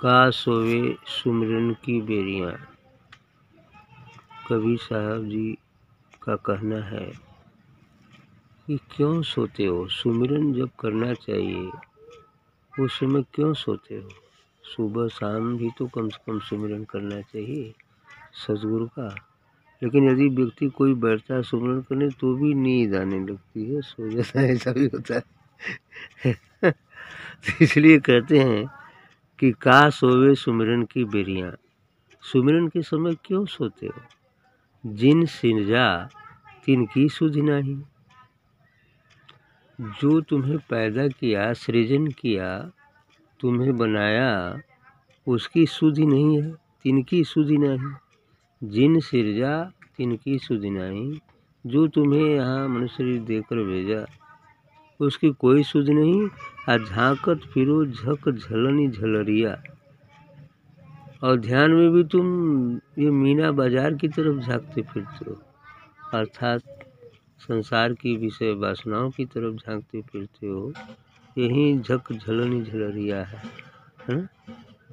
का सोवे सुमिरन की बेरियाँ। कबीर साहब जी का कहना है कि क्यों सोते हो? सुमिरन जब करना चाहिए, उस समय क्यों सोते हो? सुबह शाम भी तो कम से कम सुमिरन करना चाहिए, सदगुरु का। लेकिन यदि व्यक्ति कोई बैठता है सुमिरन करने तो भी नींद आने लगती है, सो जाता है ऐसा भी होता है। इसलिए कहते हैं कि का सोवे सुमिरन की बेरियाँ। सुमिरन के समय क्यों सोते हो? जिन सिरजा तिनकी सुध नहीं। जो तुम्हें पैदा किया, सृजन किया, तुम्हें बनाया, उसकी सुधि नहीं है, तिनकी सुधि नहीं। जिन सिरजा तिनकी सुधि नहीं, जो तुम्हें यहाँ मनुष्य देकर भेजा उसकी कोई सुध नहीं। आ झांकत फिरो झक झलनी झलरिया। और ध्यान में भी तुम ये मीना बाज़ार की तरफ़ झांकते फिरते हो। अर्थात संसार की विषय वासनाओं की तरफ़ झांकते फिरते हो। यही झक झलनी झलरिया है है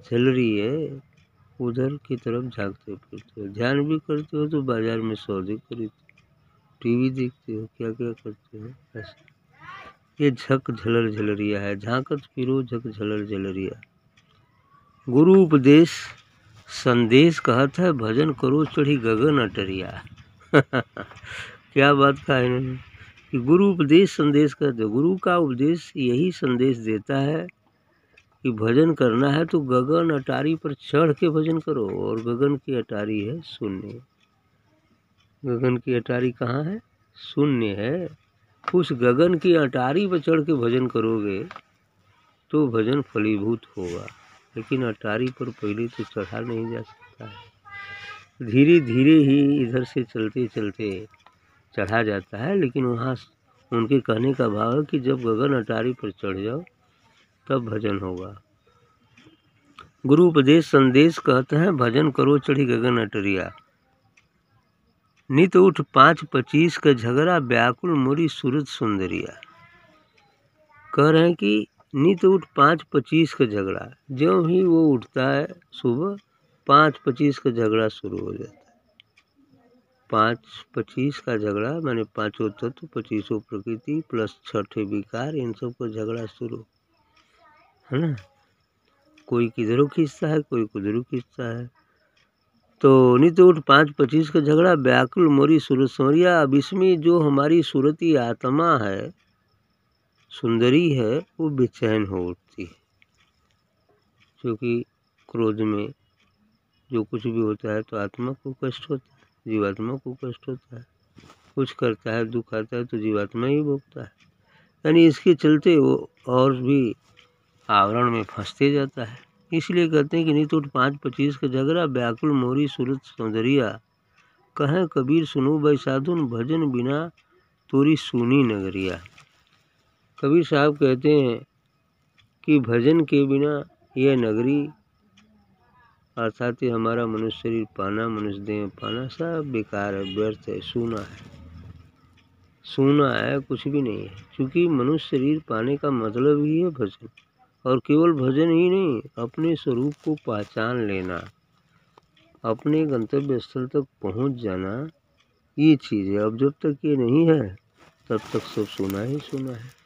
झलरी है, उधर की तरफ़ झांकते फिरते हो। ध्यान भी करते हो तो बाज़ार में सौदे खरीदते टीवी देखते हो क्या क्या करते हो? ऐसे ये झक झलर झलरिया है, झांकत फिरो झक झलर झलरिया। गुरु उपदेश, संदेश कहत है, भजन करो चढ़ी गगन अटरिया। क्या बात कहा इन्होंने? कि गुरु उपदेश, संदेश कहते गुरु का उपदेश यही संदेश देता है कि भजन करना है तो गगन अटारी पर चढ़ के भजन करो, और गगन की अटारी है शून्य। गगन की अटारी कहाँ है? शून्य है। उस गगन की अटारी पर चढ़ के भजन करोगे तो भजन फलीभूत होगा। लेकिन अटारी पर पहले तो चढ़ा नहीं जा सकता है। धीरे धीरे ही इधर से चलते चलते चढ़ा जाता है, लेकिन वहाँ उनके कहने का भाव है कि जब गगन अटारी पर चढ़ जाओ, तब भजन होगा। गुरु उपदेश संदेश कहते हैं, भजन करो चढ़ी गगन अटरिया। नित उठ पाँच पच्चीस का झगड़ा व्याकुल मोरी सूरज सुंदरिया। कह रहे हैं कि नित उठ पाँच पच्चीस का झगड़ा जो ही वो उठता है सुबह, पाँच पच्चीस का झगड़ा शुरू हो जाता है। पाँच पच्चीस का झगड़ा मैंने पाँचों तत्व पच्चीसों प्रकृति प्लस छठे विकार, इन सब का झगड़ा शुरू। है ना? कोई किधरों खींचता है, कोई कुधरों खींचता है। तो नित उठ पाँच पच्चीस का झगड़ा, व्याकुल मोरी सूरत सौरिया अब इसमें जो हमारी सूरती आत्मा है, सुंदरी है, वो बेचैन हो उठती है। क्योंकि क्रोध में जो कुछ भी होता है तो आत्मा को कष्ट होता है, जीवात्मा को कष्ट होता है। कुछ करता है, दुख आता है तो जीवात्मा ही भोगता है। यानी इसके चलते वो और भी आवरण में फंसते जाता है। इसलिए कहते हैं कि नहीं तो पाँच पच्चीस का झगड़ा व्याकुल मोरी, सूरत सौंदरिया। कहें, कबीर सुनो भाई साधुन, भजन बिना तोरी सुनी नगरिया। कबीर साहब कहते हैं कि भजन के बिना यह नगरी, अर्थात ही हमारा मनुष्य शरीर, पाना मनुष्य देह, पाना सब बेकार है, व्यर्थ है, सूना है। सूना है, कुछ भी नहीं है। क्योंकि मनुष्य शरीर पाने का मतलब ही है भजन। और केवल भजन ही नहीं, अपने स्वरूप को पहचान लेना, अपने गंतव्य स्थल तक पहुँच जाना, ये चीज़ है अब जब तक ये नहीं है, तब तक सब सुना ही सुना है।